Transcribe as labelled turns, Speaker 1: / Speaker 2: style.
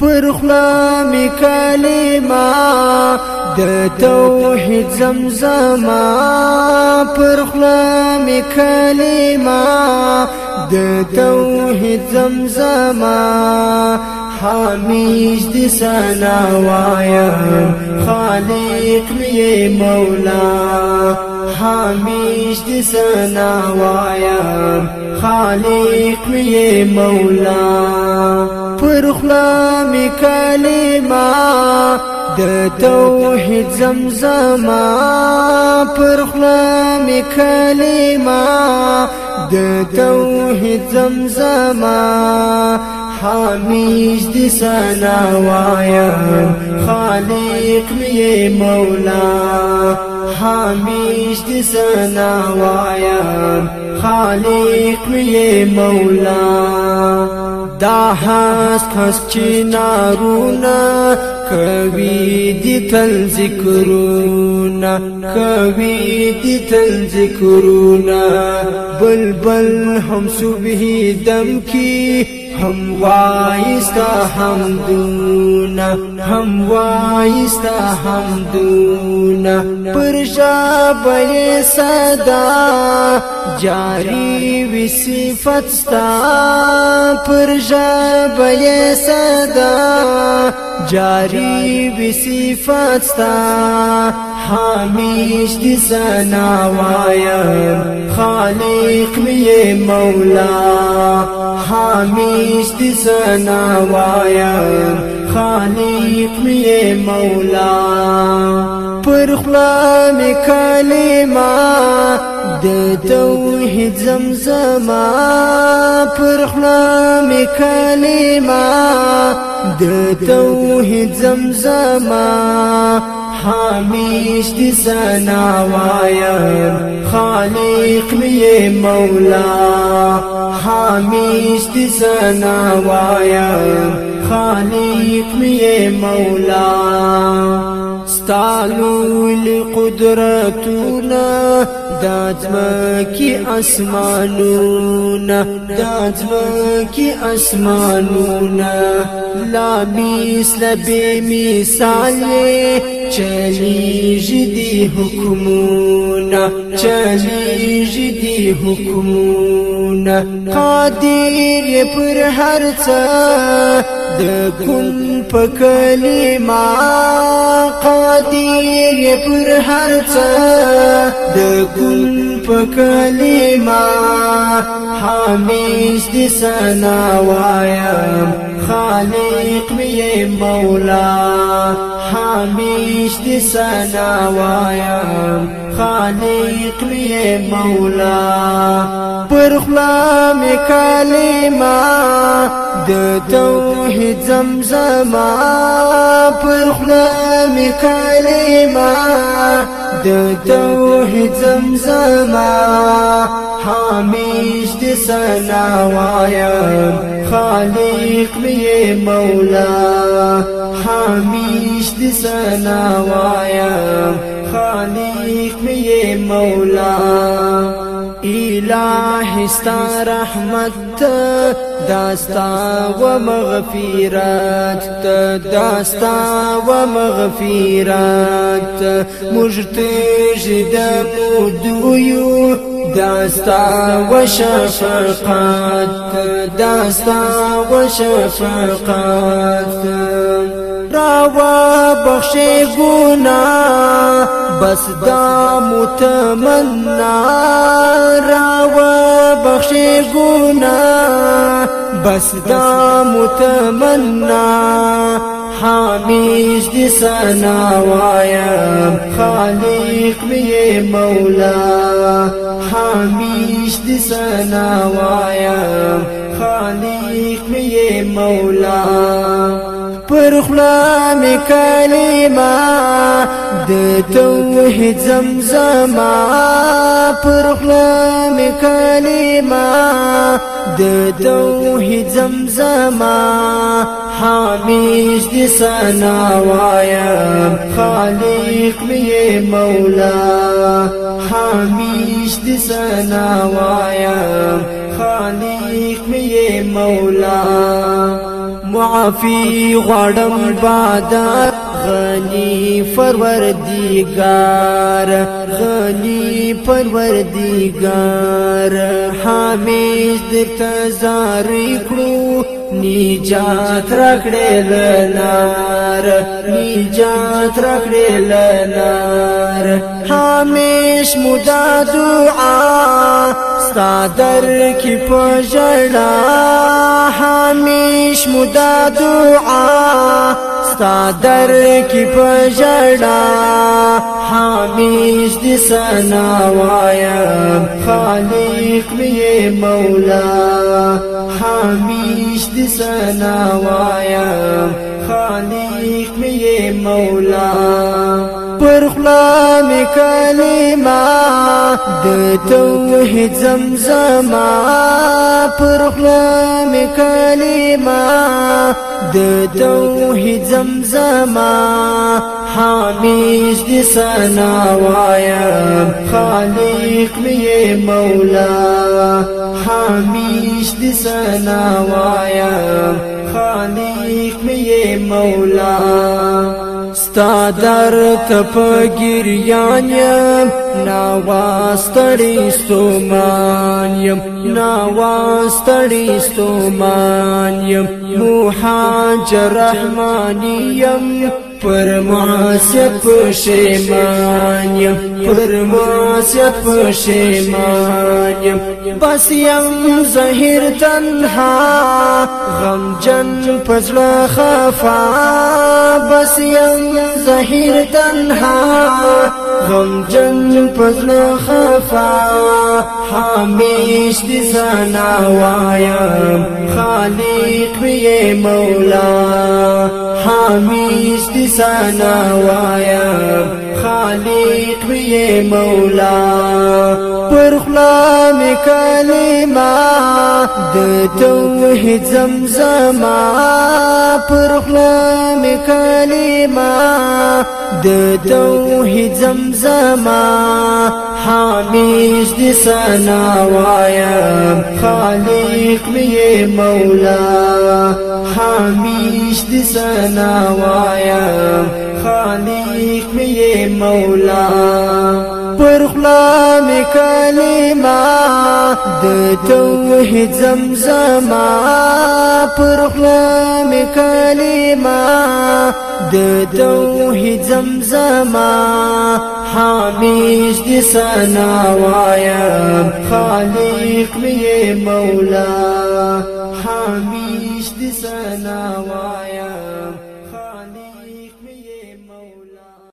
Speaker 1: پر خلا می کلمه د توحید زمزم پر خلا می کلمه د توحید زمزم حمیش دی سنا وایم خالق می مولا همیش دی سنا وایا خالق می مولا پر خلا می کلمه د توحید زمزما پر خلا می کلمه د توحید زمزما حامیش دی سنا وایا خالق می مولا همیش دې سنا وایا خالق می مولا دا حس خس چې نارونا کوي دې تل ذکرونا کوي دې تل ذکرونا بلبل هم صبح دم کی هم وایستا حمدون حمدونه هم وایستا حمدونه پر شابه صدا جاری وی صفات ستا پر شابه صدا جاری وی صفات ستا حامیش دی سنا وایم خالق می مولا حامیش دی سنا وایم خانی کړې مولا پر خلا می کلمه د توحید زمزمہ پر خلا می کلمه د توحید زمزما حامیش دی سنا وایم خالق می مولا حامیش دی سنا وایم خالق می مولا ستالو لقدرتنا قدرتونا داتمکی اسمانونا داتمکی اسمانونا لا مثل بے مثال چلی جدی حکمونا چلی جدی حکمونا قادر پر هر چا د کن په کلمه قادر پر هر څه د کن په کلمه حامیش دي سنا وایم خالق می مولا همیش دی سنا وایم خالق می مولا پر خلا می کلمه د توحید زمزما پر خلا می کلمه د توحید زمزما حامیش دی سنا وایم خالق می مولا حامیش دی سنا وایم خالق می مولا الهی ستا رحمت تا داستا و مغفرات تا داستا و مغفرات تا مجتج دا دویو داستا و شفقات داستا و شفقات وا بخشے گنا بس دا متمنا راوا بخشے گنا بس دا متمنا حامیش دی سنا وایم خالق می مولا حامیش دی سنا وایم خالق می مولا پر خلا می کلمه د توحید زمزم پر خلا می کلمه د توحید زمزم حامیش دي سنا وایم خالق می مولا حامیش دي سنا وایم خالق می مولا معافی غړم بادا غنی پروردگار غنی پروردگار حمیش درته زاری کړو निजागडे लारी जात रडे लनाेश मु दू आ सार کی हमेश मु दू دعا ستادر کی پجڑا حامیش دی سنا وایم خالق می مولا حامیش دی سنا وایم خالق می مولا پر خلا کلمه د توحید زمزم پر خپل کلمه د توحید زمزم حامیش دی سنا وایم خالق می مولا حامیش دی سنا وایم خالق می مولا ستا در کپ گریان یم ناواستری ستومان یم ناواستری ستومان یم محاج رحمانی یم پر معاصی پشیمان یم پر معاصی پشیمان یم بس یم زهیر تنها غم جن پزل خفا بس یم زهیر تنها غم جن پزنا خفا حامیش دی سانا وایم خالق بی مولا حامیش دی سانا وایم خالق وی مولا پر خلا می کلمه د توحید زمزم پر خلا می کلمه د توحید زمزم حامیش دی سنا وایم خالق می مولا حامیش دی سنا وایم خالق می مولا پر خلا می کلمه د توحید زمزم پر خلا می کلمه د توحید زمزم حامیش دی سنا وایم خالق می مولا حامیش دی سنا وایم